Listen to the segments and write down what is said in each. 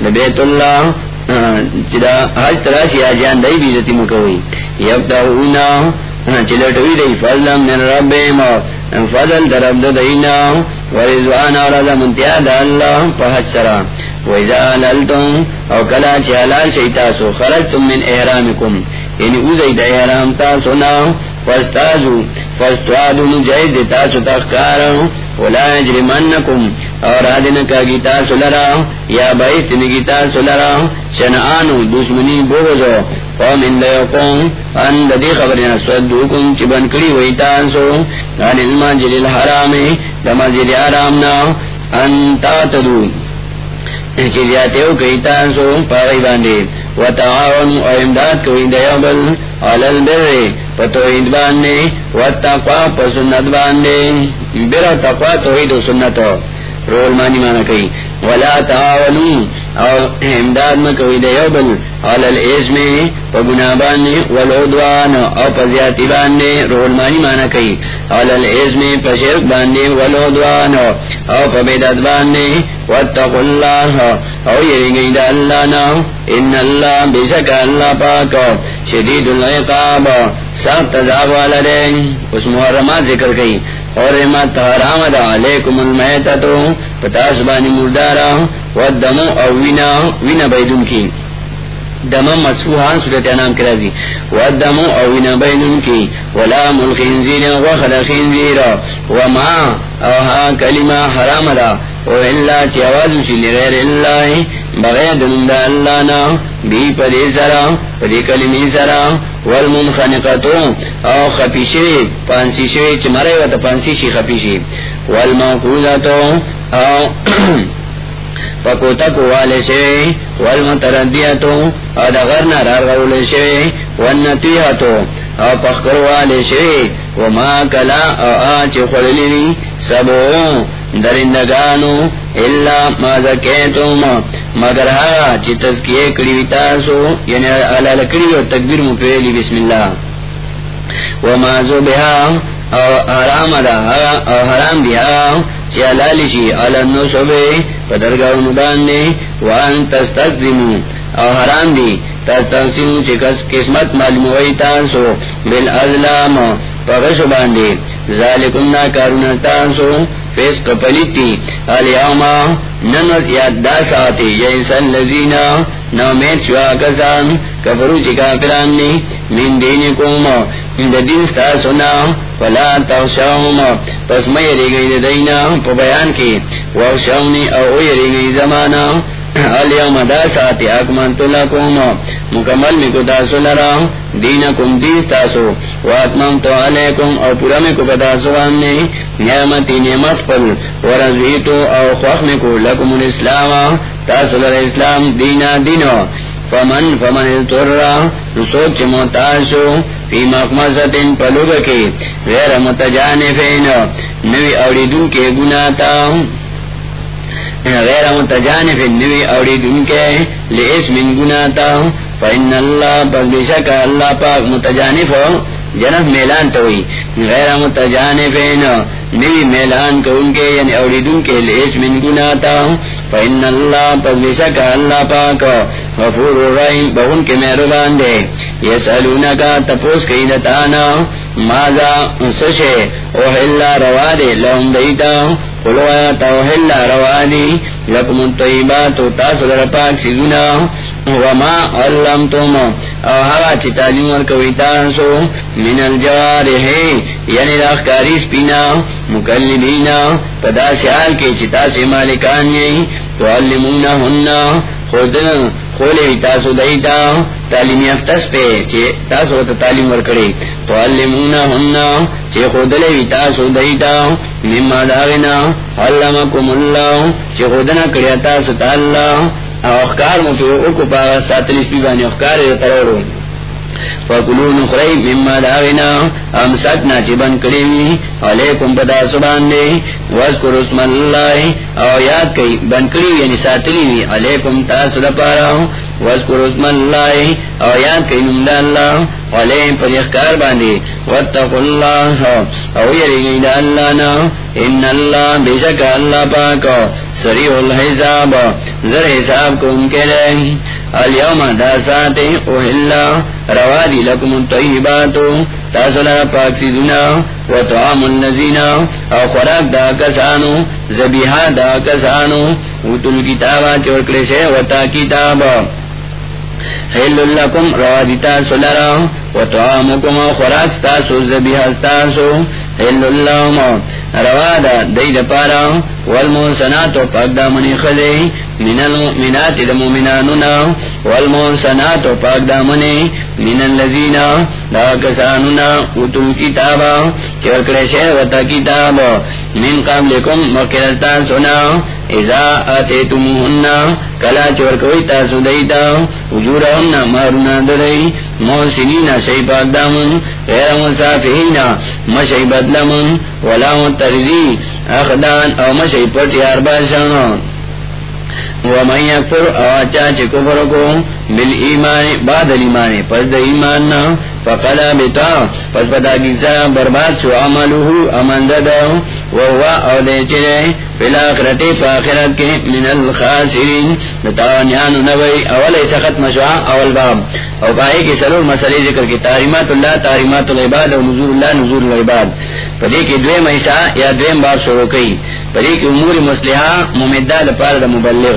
بیت اللہ چدا حج تراشی آجان دائی بیزتی مکوئی۔ یبتاؤنا چلٹوی دی فضل من ربیم فضل در عبد دینا۔ ورزوان آرازا منتیاد اللہ پہت سرا۔ ویزا للتم او کلا چہلال شیطاسو، خرجتم من احرامکم۔ یعنی اوزی دا احرام تاسو نا فستازو فستوادو نجاید تاسو تخکارو ولا يجرمنكم اور ادن کا گیتا سلرا یا بائست گیتا سلرا شنآنو دشمنی بوزو قوم ان لیقوم ان دی خبرنا صدوکم، چی بنکڑی ویتانسو ان المنجل الحرام دمجل حرامنا ان تاتدو چی جاتیو کیتانسو پاگی باندی. وتعاون او امداد کوئی بر پتوحید باندے پسنت باندے بر توحید و سنتو. رول مانی مانا کئی. ولا تعاونو او امداد مکوی دیوبل علل اسمی پا گنابانی والعدوان او پا زیادی باندے رول مانی مانا کئی. علل اسمی پا شرک باندے، والعدوان او پا بیداد باندے، واتقوا اللہ. او یرگئی دا اللہ نا. ان اللہ بشک اللہ پاک. شدید العقاب، سخت عذاب والا دے. اس محرمات ذکر کئی. اور مت حرام دا علیکم المیتتو پتا سبانی مردارا ودمو او وینا وینا بیدن کی. دم مسوحان صورت انام کرا دی ودمو او وینا بیدن کی. ولا ملخنزیر وخل خنزیر وما او ها کلمہ حرام دا او اللہ چی آوازو چی لغیر اللہ، بغیر دنند اللہ نا، بی پدی سرا، پدی کلمی سرا والمنخنقتو، او خپی شوی پانسی شوی چی و تا پانسی شی خپی شی والموقوزتو او پکوتا کو والے شوی، والمتردیتو، او دا غرنا رار غولے شوی والنتیحتو او پخکر والے شوی، وما کلا، او آچ خللی سبو درندگانو اللہ ما زکیتم مگر ہا، چی تذکیے کری تاسو یعنی علال کری و تکبیر مپیلی بسم اللہ. وما زبہا او حرام دا، او حرام دیا چی علالی شی علنو صبح پدرگاو مدانے وان تستقزمو او حرام دی تستقزمو چی قسمت معلوموئی تاسو بالازلام پغشو باندے۔ ذالکم نا کارونا تاسو فیس کپلیتی الیوما ننوز یاد دا ساتی۔ جیسا لذینا نومید شوا کسان۔ کفرو چی کافران کافرانی من دینکوم من دین ستاسونا فلا پس میری گئی دینا پا بیان کی وغشاونی او یری گئی زمانا الیوم دا ساتی اکمنتو لکوم مکمل مکو داسو لرا دینکم دیستاسو واتممتو علیکم او پورا مکو بداسو آمنی نعمتی نعمت پل. ورزویتو او خوخ مکو لکم الاسلام. تاسو لر اسلام، دینا، دینو. فمن فمن اضطر سوچ موتاشو فی مقمصتن پلوگ کی، غیر متجانفین، نوی اوڑی کے گناتا غیر متجانف نوی اوڑی دن کے لیس من گناتا فإن اللہ بگشک اللہ پاک متجانف جنف میلان توئی غیر متجانفین نوی میلان کو ان کے یعنی اوڑی دن کے لیس من گناتا فإن اللہ بگشک اللہ پاک۔ غفور الرحیم بہن کے مہربان دے۔ یسالونکا تپوس کئی دتانا ماذا سشے اوہلا روا دے۔ لهم دیتا قلوا توحل روانی لکم الطیبات تاسو در پاک سیدونا وما علمتم. او حقا چی تعلیم ورکوی تاسو من الجوارحی یعنی راخکاری سپینا، مکلبینا. پدا سیال کے چی تاسی مالکان یہی تو علمونا ہننا خودن خولی تاسو دیتا تعلیم یافتس پہ چی تاسو تا تعلیم ورکڑی تو علمونا ہننا چی خودلی تاسو دیتا مما داغنا علمکم اللہ چی خودنا کریا تاسو تا اللہ او اخکار مفیو اکو پاگا ساتلیس بیبانی اخکار ترورو. فکلو نخری مما داغنا امسکنا چی بن کریوی علیکم پدا سبان دے وذکر اسم اللہ. او یاد کئی بن کریوی یعنی ساتلیوی علیکم تاسو دا پارا وذکر اسم اللہ. او یاد کئی نمدہ اللہ. علیم پر اخکار باندی واتقوا اللہ. او یرگی دا اللہ نا. ان اللہ بشک اللہ پاک. سریع الحساب، زر حساب کو ان کے رہی اليوم دا ساتے اوہلا روادی لکم الطیباتو تاسولا پاک سیدنا و طعام النزینا او خوراک دا کسانو زبیحا دا کسانو وطل کتابا چورکلے سے و تا کتابا حل لکم روادیتا سلرا و طعامکم خوراک ستاسو زبیحا ستاسو حل اللہم روادا دید پارا، والمحسنات و پاک دامنی خلی من المؤمنات دا مؤمنانونا، والمحسنات پاک دامنی، من اللذین، دا کسانونا اتو کتابا چرکر شہوتا کتابا. من قبلکم مقررتا سنا ازا آتیتموہن کلا چورکوی تاسو دیتا وجورہن مارونا درائی محسنین شئی پاک دامن غیر مصافحین مشئی بدلمن ولا مترزی اخدان او مشئی پٹیار باشان. ومن یکفر اواچا چی کفر کو بل ایمان بعد ایمان، پس دا ایمان نا. فقلا بتا پس پتا کسا برباد سو عملوه امن دا وہوا او دے چرے فی الاخرتی پا کے من الخاسرین. نتاوانیانو نوی، اول ایسا ختم شوا اول باب. او پاہی کی سلور مسئلے ذکر کی تاریمات اللہ تاریمات العباد و نزور اللہ نزور العباد. پدی کی دویم ایسا یا دویم باب شروع کئی پدی کی امور مسلحہ ممدہ دا مبلغ.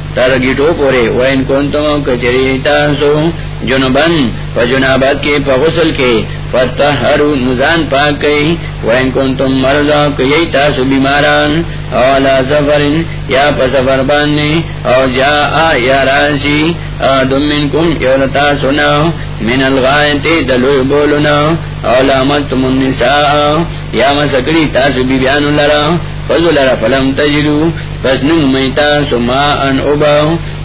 تر گیٹو پورے وین کون تم کچری تاسو جنبن و جنابت کے پغسل کے فتح ہر نزان پاک گئی وین کون تم مرضا کئی تاسو بیماران اولا سفر یا پسفر باننے او جا آ یا راشی آدم من کم یولتا سنا من الغائط دلو بولنا اولا متم النساء، یا مسکری تاسو بیبیانو لرا، فضل لرا، فلم تجلو پس نو میتا سما ان ابا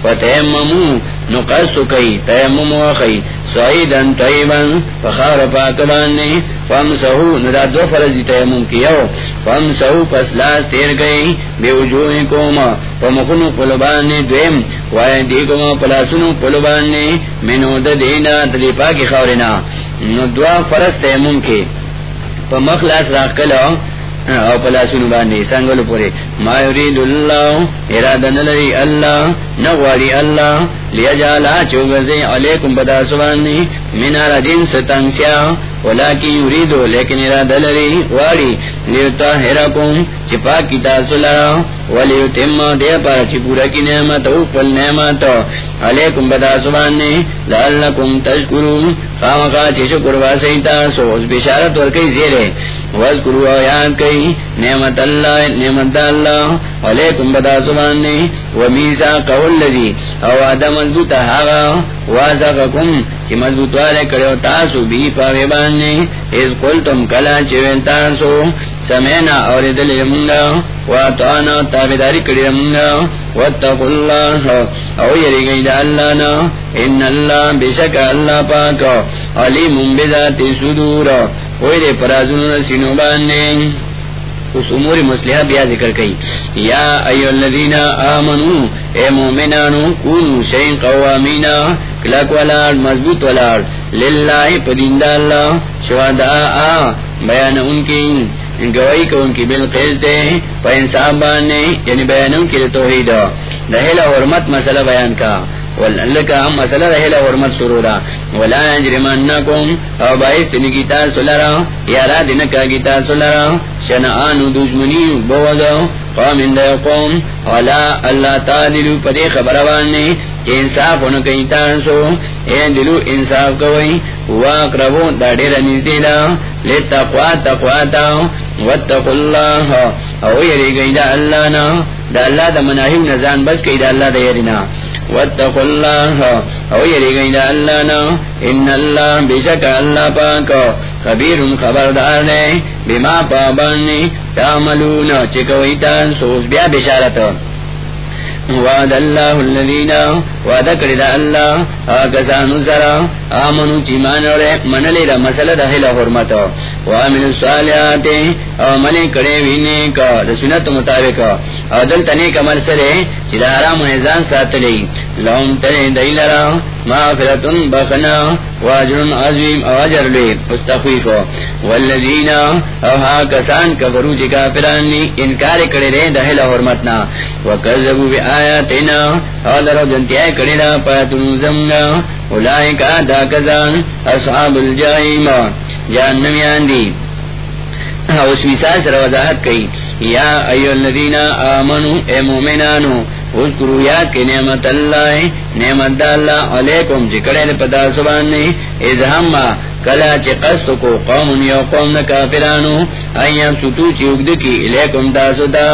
فتیممو نقص کئی تیمم وخی سعیدن طیبن فخار پاکبانی فامسہو ندا دو فرزی تیمم کیو فامسہو پس لاس تیر گئی بے وجوہی کوما فمخنو پلوبانی دویم وائی دیکوما پلاسنو پلوبانی منو دا دینا دلی پاکی خورنا نو دعا فرز تیمم کی فمخلاس راک کلو او پلا سنو باندې څنګه پورې ما یرید الله اراده نلری الله نغواری الله لیجالا چوغزی علیکم بدا سبانی من رجین ستنسیا ولیکی یریدو، لیکن اراده لری، واری لیوتا حرکم چپا کی تاسولا ولیو تیم دیا پارا چی پورا کی نعمت او پل نعمت. علیکم بدا سبانی لعلکم تشکرون خامقا چی شکر واسی تاسو، اس بشارت ورکی زیرے. وذکروا آیات کئی، نعمت اللہ نعمت اللہ. علیکم بدا سبانی ومیسا قول لذی او آدم مضبوط حاغا وازقکم چی مضبوط والے کرو تاسو بی پاوی باننے از قلتم کلا چوین تاسو سمینا اور دل منگا۔ واتوانا تابداری کری منگا۔ واتقوا اللہ او یری گئی دا اللہ نا۔ ان اللہ بشک اللہ پاک علیم بذات صدور۔ ہوئی دے پرازن سینو بانے اس امور مسلحہ بیا ذکر کئی۔ یا ایو الذین آمنو، اے مومنانو، کونو شین قوامین۔ کلک والار مضبوط والار للہ پدین اللہ شہداء بیان ان کی گواہی کو ان کی بالقیل تے پا انصاب بانے یعنی بیان ان کی توحید۔ دہیل حرمت مسئلہ بیان کا۔ ولکا ہم مسئلہ رہے لا حرمت سرورا۔ ولا یجرمنکم او باعث نکیتا سلرا، یا را دنکا گیتا سلرا۔ شنعان دشمنی بوضا قوم اند قوم، ولا اللہ تعالی پدے خبروانی انصاف ہونا کئی تانسو این دلو انصاف کوئی، واقربو دا دیر نزدیلا لتقوا تقوا تقوا تا واتقوا اللہ، او یری گئی دا اللہ نا، دا اللہ دا مناہیم نزان بس کئی دا اللہ دا یرینا واتقوا الله او يرغي دا الله نا۔ ان الله بشك الله پاک خبير خبردار نے، بما پابانی تعملون، چکوئی تان سوز بیا بشارت۔ وعد اللہ الذین وعد کرد اللہ آکسانو سرا آمنو چی مانوڑے من دا مسئلہ دا حل حرمت وعمل الصالحات عملی کرے وینے کا دا مطابق۔ او دل تنیک عمل سرے، چی دا حرام نظام ساتلی لهم ترے دیلرا مغفرتن بخنا واجر عظیم او لے استخویف والذین او ہا کسان کبرو چی کافرانی انکار کرے رے دا حل حرمتنا. وکذبو بی آیاتنا او درو جنتیائی کرے دا پاتنو زمنا. اولائکا دا کزان اصحاب الجائیم جہنمیان دی. اس مثال سے وضاحت کئی. یا ایو الذین آمنو، اے مومنانو اذکرو یاد کی نعمت اللہ نعمت دا اللہ علیکم جکڑے دے پتا سبانی از ہم کلا چی قصد کو قوم یو قوم نا کافرانو ایام ستو چی اگد کی علیکم تاسو دا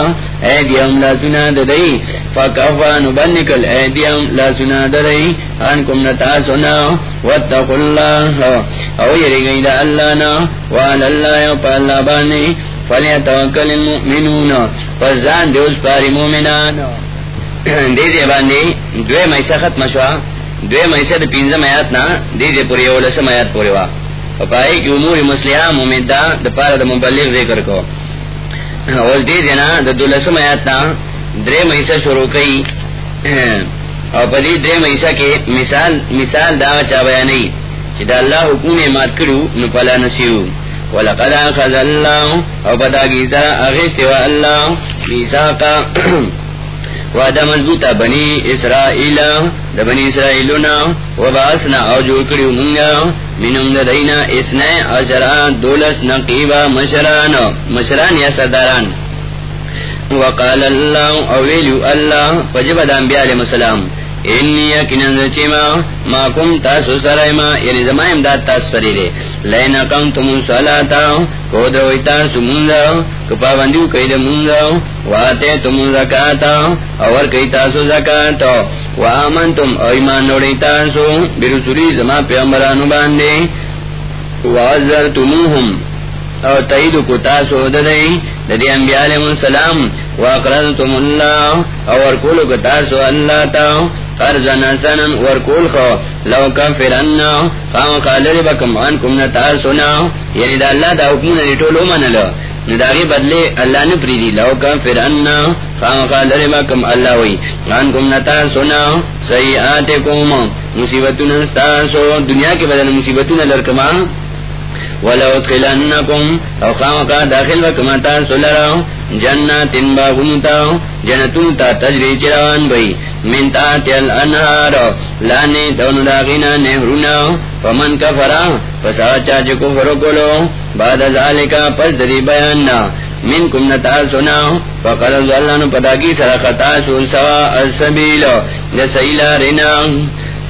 ایدیم لا سنا ددئی فکفانو بنکل ایدیم لا سنا ددئی انکم نتاسو نا واتقو اللہ۔ او یری گئی دا اللہ نا۔ وعلا اللہ یو پا اللہ بانی فلیتوکل المؤمنون۔ فزان دیوز پاری مومنانو دیزے باندے دوے میسا ختم شوا، دوے میسا دا پینزم آیات نا دیزے پوری اولسم آیات پوری وا۔ پائی کی امور مسلحہ مومدہ دا پارا دا مبلغ ذکر کو۔ اول دیزے نا دا دولسم آیات نا درے میسا شروع کئی۔ اور پدی درے میسا کے مثال مثال دا چا بیانی چی دا اللہ حکوم مات کرو، نو پلا نسیو۔ ولقد اخذ اللہ او پدا گیزا اغیستوا اللہ میساقا وعدہ مضبوطہ بنی اسرائیل، دا بنی اسرائیلونا وباسنا او جو کریو منگا منم دا دینا اسنے عشران دولس نقیبا مشران مشران یا سرداران. وقال اللہ اویلو اللہ فجب دا انبیاء علیہ السلام انی یکنن چیما، ما کم تاسو سرائما یعنی زمان امداد تاسو سری دے۔ لین اقام تمون صلاتا کود روی تاسو منزا کپا بندیو کئی منزا واتے تمون زکاتا اور کئی تاسو زکاتا وآمنتم ایمان نوڑی تاسو برسولی زمان پیامبرانو باندے وعزرتموهم او تایید کو تاسو ددئی ددی انبیاء علیہ السلام واقرضتم اللہ او ورکول کو تاسو اللہ تا قرضنا سنن ورکول خو لو کفرنا فاو قالر بکم عنکم نتاسونا یعنی دا اللہ دا حکمون نیٹولو منلو نداغی بدلے اللہ نے پریدی لو کم پھر انا کفرنا فاو قالر کم اللہ وی عنکم نتاسونا سیئاتکم. مصیبتون استاسو دنیا کے بدل مصیبتون لرکما. ولو ادخلنکم او خامقا داخل وکمتا سلرا جنات باغمتا جنتون تا تجری چروان بئی من تاتی الانہار لانی دون داغینا نہرونا فمن کفرا فساچا چکو فرکلو بعد ذالکا پس دری بیاننا من کم نتا سنا فقر ظلن پدا کی سرختا سول سوا السبیل جسیلا رنا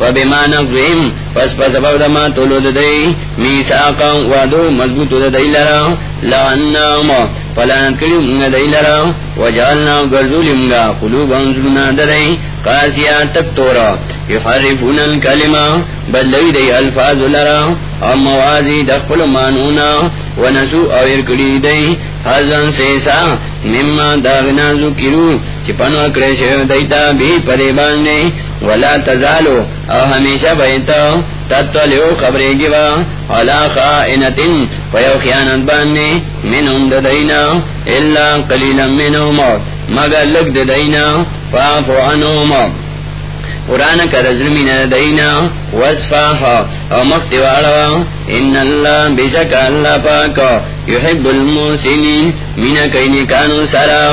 فبما نقضهم پس پس بودما تولو ددئی میساقا وادو مضبوط ددئی لرا لعنام فلانت کلی منگا دئی لرا، وجعلنا گرزولی منگا قلوب انزلنا ددئی قاسیا تک تورا یحرفون الکلمہ، بدلوی دی الفاظ لرا او موازی دخل مانونا، ونسو او ارکلی دی حضن سیسا، مما داغنا ذکرو، چی پنو دیتا بھی پدے باندے ولا تزالو او ہمیشہ بیتا تتولیو خبری گوا. علا خائنتن ویو خیانت باندے، منہم ددینا اللہ قلیلا منہم. مگر لگ ددینا فافو عنہم. قرآن کا رزمین دینا وصفاها او مختوارا ان اللہ بشک اللہ پاکا یحب الموسنین من کئی کانو سرا.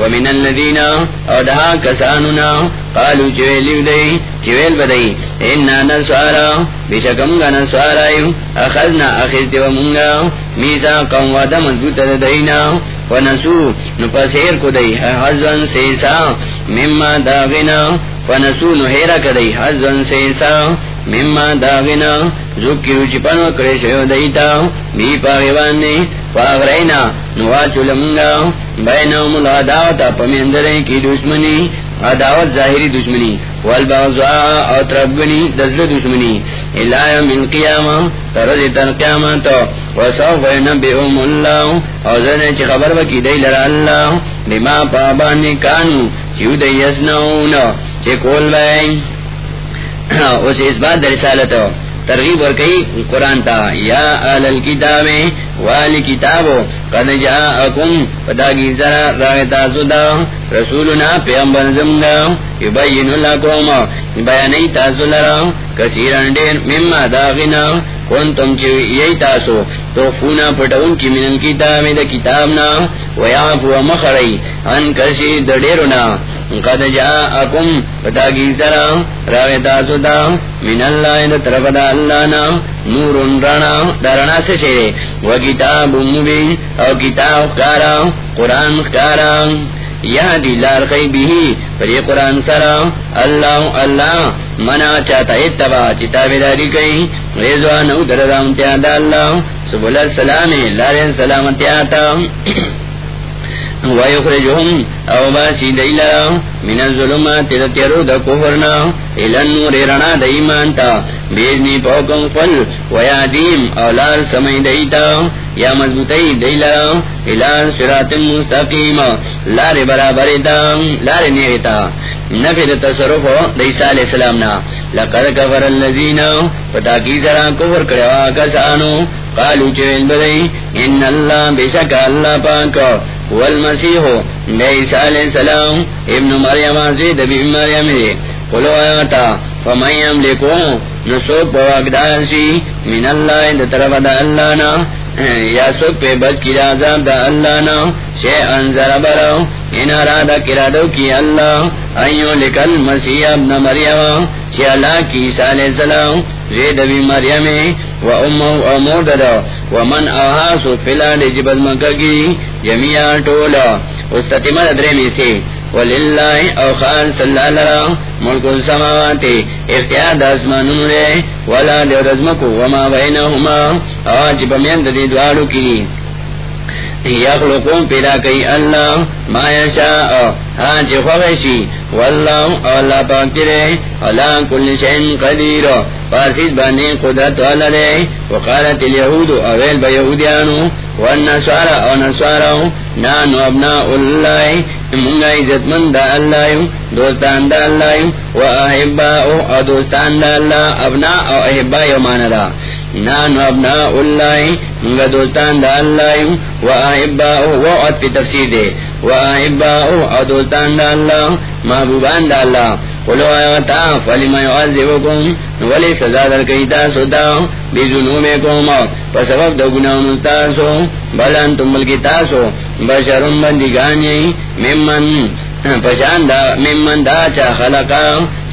ومن الذين ادها كساننا قالوا جويل بدي جويل بدي ان نسوارا بشكم نسوارا اخذنا اخذت ومنغا ميثاقا وعدا مضبوط لدينا ونسو نفسير كدي حزن سيسا مما داغنا ونسو نهيرا كدي حزن سيسا مما داغنا ذکرو چپنو کرشو دیتا بی پاغیوانی فاغرینا نواچو لمنگا العداوتا پمیندرے کی دشمنی، عداوت ظاہری دشمنی، والبغضاء او تربنی دزل دشمنی من ترد قیامت وصوف ینبئهم اللہ، او زرنے چی خبر بکی دی لر اللہ، بما پابانی کانو چیو دی یسنون چی کول اس اس بات در ترغیب اور کئی قرآن تا، یا اہل الكتاب والی کتابو قد جاءکم پتا کی ذرا راگتا سدا رسولنا پیغمبر زمدا یبین لکوم بیانی تاسو لرا. کسیران دیر مما داغنا چی تاسو. تو فونا پٹون کی من کتاب دا کتابنا ویعفو مخری ان کسی دا دیرنا قد جاءکم پتا کی ذرا راگتا سدا من اللہ دا طرف دا اللہ نا نور رانا دارنا سے شیرے و کتاب مبین او کتاب کارا قرآن کارا یہ دلار خی بھی پر یہ قرآن سرا اللہ اللہ منا چاہتا اتبا چتاب داری کئی ریزوان او در رامتیا دا اللہ سبول السلام لارین سلامتی آتا ويخرجهم او باسی دیلا. من الظلمات تیرو دا کفرنا. الى النور رنا دا ایمان تا بیزنی پوکم فل ویادیم اولار سمی دیتا. یا مضبوطی دیلا. الى صراط مستقیم. لار برابر تا لار نیغتا نفی دا تصرف دا عیسیٰ علیہ السلام نا. لقد کفر اللذین فتاکی سرا کفر کروا کسانو قالو چویل بدئی، ان اللہ بشک اللہ پاک. والمسیح دا عیسیٰ علیہ السلام ابن مریم زید بی مریم دے قلو آیاتا فمن یملکو نسوک پواقدار سی، من اللہ دا طرف دا اللہ نا. یا سوک پہ بچ کی رازاب دا اللہ نا. شے انزر برو ان ارادہ کرادو کی اللہ. ایو لکل مسیح ابن مریم. چی اللہ کی عیسیٰ علیہ السلام. زید بی مریم. و امو امو دادا و من آہاسو فلا دی جبت مکہ کی. جمعیہ ٹولا. استتمہ درے میں سے. وللہ او خان صلی اللہ علیہ ملک السماوات، اختیار دا اسمانون رے ولا دی رزمکو وما بینہما، آج بمیند دی دوارو کی۔ یخلقون پیدا کئی اللہ ما یشاء ہاں جی چی خوشی واللہ اللہ پاک تیرے اللہ کل شہن قدیر پاسید بانے قدرت والا دے وقالت الیہود اویل با یہودیانو والنسوارا او نسوارا نانو ابناء اللہ منگا عزت من دا اللہ دوستان دا اللہ و احباء او دوستان دا اللہ ابناء او احباء یمانا دا نانو ابناء اللہ منگا دوستان دا اللہ، و احباء، و عد پی تفسیر دے، و احباء او دوستان دا اللہ، محبوبان دا اللہ، قلو آیاتا فلما یعذبکم، ولی سزا در کئیتا سوتا، بی ظنومکم پس سبب دا گناہن تاسو، بل انتم بلکی تاسو، بشرم بندگانی، ممن پشان دا، ممن دا چا خلقا،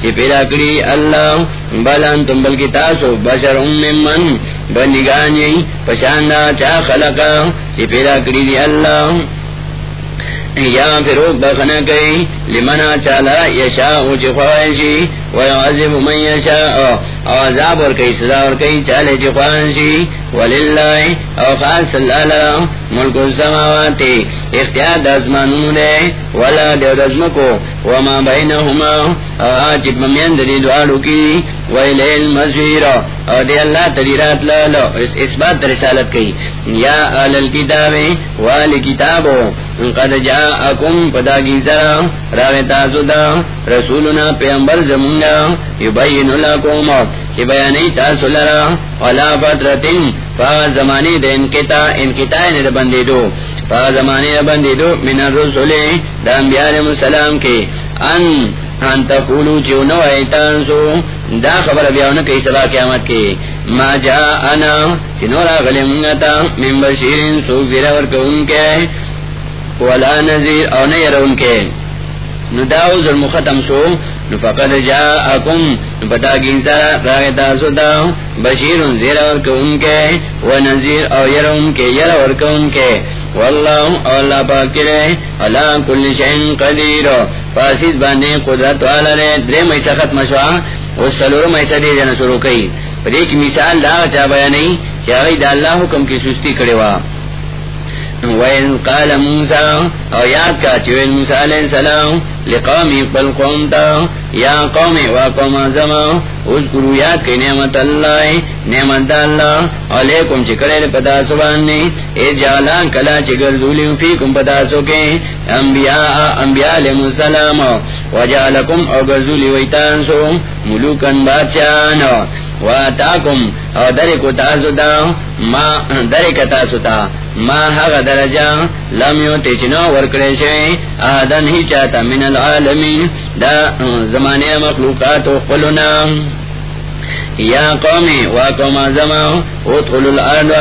چی پیدا کری اللہ، بل انتم، بلکی تاسو بشرم ممن بندگانی پشان دا چا خلقا، چی پیدا کری دی اللہ. یا پھر بخنا گئی لمنا چالا یشا اونچ خواہشی، ویعذب من یشا او عذاب اور کئی سزا اور کئی چالے چی خواہشی وللہ، او خاص اللہ لرا ملک السماوات، اختیار دازمانون دے ولا دیو دازمکو وما بینہما او آچی پمین دی دوارو کی ویلیل مزیر او دی اللہ تدیرات لالو اس اس بات رسالت کئی یا آل الكتاب والی کتابو، قد جاءکم پدا کی ذرا راوی تاسو دا رسولنا پیغمبر زمونگا یبین لکوم، چی بیانی تاسو لرا، علا فترتن فا زمانی دا انکتا انکتا یعنی دا بندی دو فا زمانی دا بندی دو من الرسول، دا انبیاء علیہ السلام کے، ان ان تقولو چیو نو ایتانسو دا خبر بیاونا کئی سبا قیامت کے۔ ما جا انا چنورا غلی منگتا من بشیرین سوک زیرہ ورکون کے، ولا نذیر او نہیں رون کے۔ نداو ظلم ختم شو. نفقد جاءکم. نپتا گینسا راگتا سودا بشیر زیر ورک ان کے، و نذیر او یر ان کے، یر ورک ان کے. واللہ اللہ پاکرے اللہ کل شہن قدیر. فاسد بانے قدرت والا رے درے میسا ختم شوا. اس سلور میسا دے جانا شروع کئی. پر ایک مثال دا چا بیا نہیں چاہی دا اللہ حکم کی سستی کرے وا. وَإِذْ قَالَ مُوسَى او یاد کا چویل موسیٰ علیہ السلام لقومی قل قوم تا یا قوم و قوم زما اذکرو یاد کی نعمت اللہ نعمت اللہ، علیکم چکرے پتا سبانی اے جالا کلا چکر ذولی فیکم پتا سکے، انبیاء انبیاء علیہ السلام و جالکم او گرزولی ویتانسو ملوکن بادشاہانا واتاکم او درکو تاسو دا، ما درک تاسو تا، ما حق درجا لم یو تیچنو ورکڑے شوی آدن ہی چاہتا من العالمین، دا زمانی مخلوقات و خلونا یا قومی و قوم زما ادخلوا الارض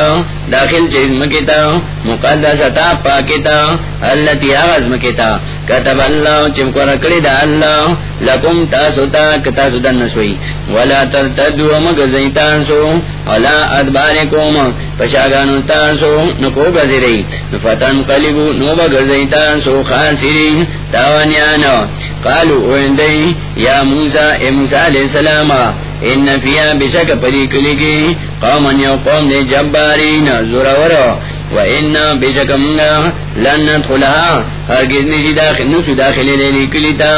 داخل چیز مکتا مقدستا پاکتا اللتی آغاز مکتا کتب اللہ چمکو رکڑی دا اللہ لکم تاسوتا کتاسو دن نسوئی۔ ولا ترتدو مگزی تانسو۔ ولا ادبارکوم پشاگانو تانسو، نکو گزی فتن قلبو، نو بگزی تانسو، خاسرین تاوانیانا قالو اوندی یا موسیٰ، اے موسیٰ علیہ السلام ان فیا بشک پری کلی کی قوم یو قوم دے جبارین زورور و ان بشک منگا لن ندخلها ہرگز نجی داخل نسو داخل دے دی کلی تا.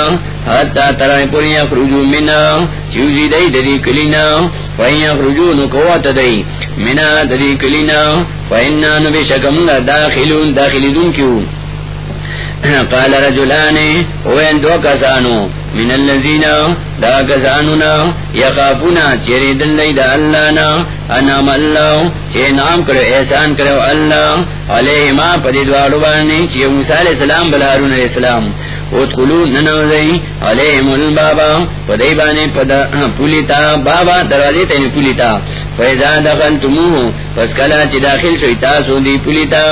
حتی ترائی پوری اخرجو منا. چوزی دے دے کلینا و این اخرجو نکوات دے منا دے کلینا و اینا نبشک منگا داخلون داخل کیو. قال رجلان وين دو کسانو. من الذين دا کسانونا یخافونا چیری دن دا اللہ نا انام اللہ چی نام کرو، احسان کرو، اللہ علیہ ما پدی دوارو بارنی چی موسیٰ علیہ السلام بلارون علیہ السلام۔ ادخلو ننوزی علیہم البابا، پدی بانے پدا ہاں، پولیتا، بابا دروازی تین پولیتا۔ فیضا دخلتموه، پس کلا چی داخل شوی، تاسو دی پولیتا۔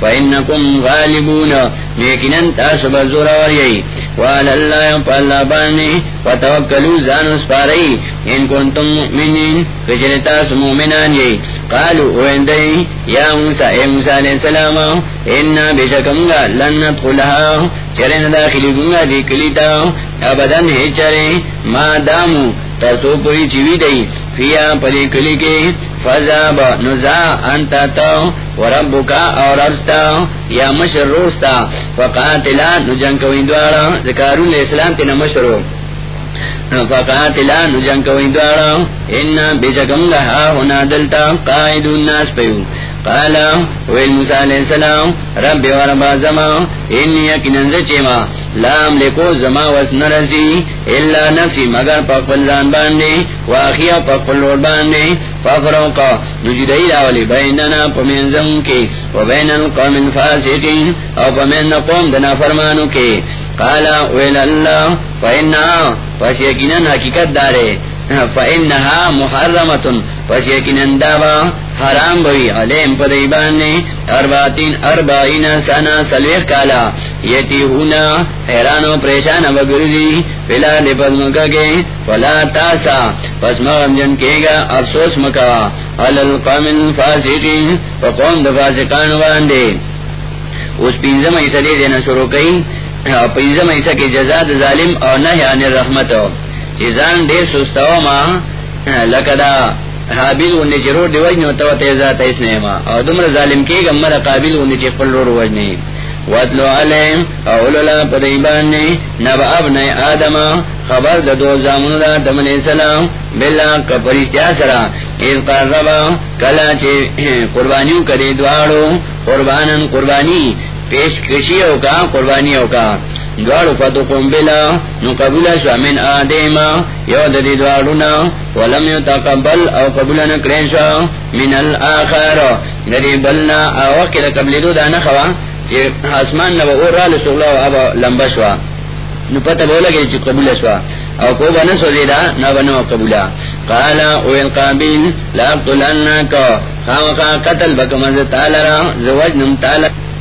فإنکم غالبون نیکنن تاسو بزور وریئی والاللہ پا اللہ بانے فتوکلو زانو سپارئی ان کنتم مؤمنین کچر تاسو مؤمنان یئی قالو اویندئی یا موسیٰ اے موسیٰ علیہ السلام انا بشکمگا لن ندخلها. چرن داخلی گنگا دی کلیتا ابدن ہے چرے. ما دامو تاسو پوری چیوی دئی. فیا پلی کلی کے فضاب نزا انتا تو وربکا اور ارستا یا مشر روستا. فقاتلا نجن کوئی دوارا ذکارون علیہ السلام تینا مشرو فقاتلا نجن کوئی دوارا انا بیچکم لہا ہونا دلتا، قائدون ناس پیو. قال ویل موسیٰ علیہ السلام، رب و رب زما انی یکنن زچیما لام لکو زما وسن رسی اللہ نفسی مگر پاکفل ران باندے و اخیا پاکفل روڈ باندے، فافروقا نجدئی راولی، بیننا پمینزم کے، و بین القوم الفاسقین، او پمین قوم دنا فرمانو کے. قال ویل اللہ فإنہا پس یکنن حقیقت دارے. فإنها محرمت پس یکنن دابا حرام بوی علیم پدیبان نے ارباتین اربائین سانا سلویخ کالا. یتی ہونا حیران و پریشان بگرزی فلا دی پدمکا کے، فلا تاسا. پس مغم جن کے گا، افسوس مکوا علل قوم فاسقین فقوم دفاسقان واندے اس پینزم ایسا دے دینا شروع کئی. پینزم ایسا کی جزاد ظالم اور نہ عن الرحمت. چیزان دے سستاو ما لکدا حابیل انہیں چرور دی وجنی و تو تیزات اس نیما او دمر ظالم کی گا مرا قابل انہیں چی قل رور وجنی واتلو علیم اولولا پدیبانی نبا ابن آدم، خبر دا دو زامن دا دم علیہ السلام بلا کپریستیا سرا از قربا کلا چی قربانیو کدی دوارو قربانن قربانی پیش کشیو کا قربانیو کا دوارو فتو قنبلا نو قبول شو من آدیما. یو ددی دوارونا ولم یو تقبل او قبول نکرین من الاخر. ددی بلنا او وقت قبل دو دانا خوا. چی حسمان نبا اور رالو سغلا و ابا لمبا شوا. نو پتہ بولا گئی چی قبول شوا. او کو بنا سو دیدا نبا نو قبولا قالا اوین قابل لاقتلنکا خامقا قتل بکمز تالرا زوج نم تالرا